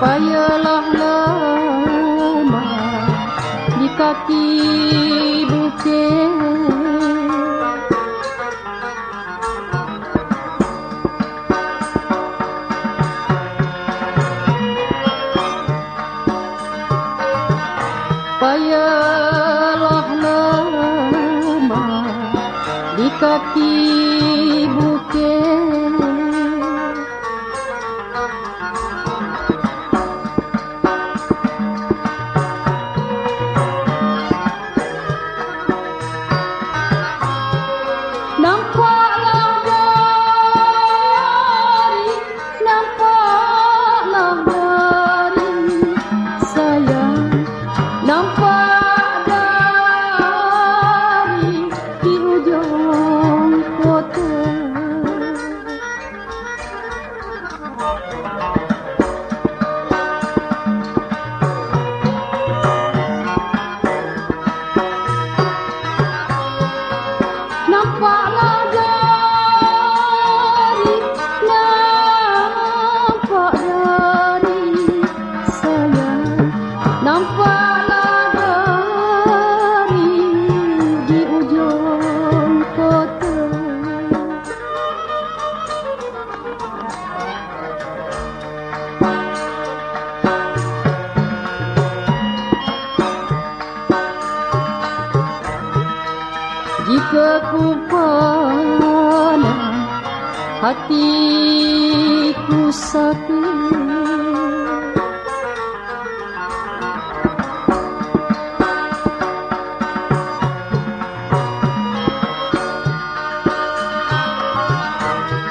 Payahlah lama di kaki bukit payahlah lama di kaki bukit Pandang hatiku sakit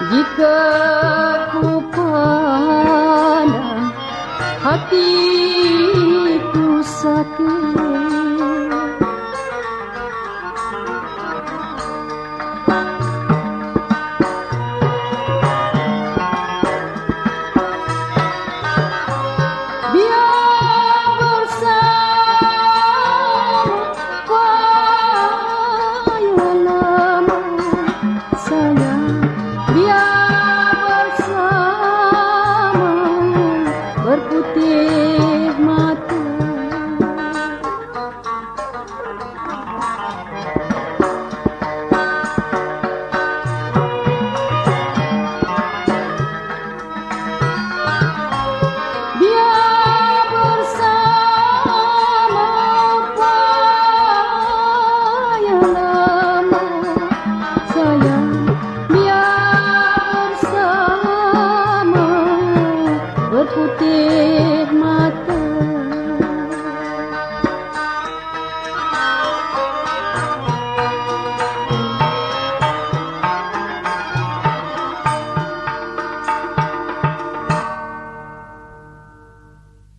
Jika ku pandang hatiku sakit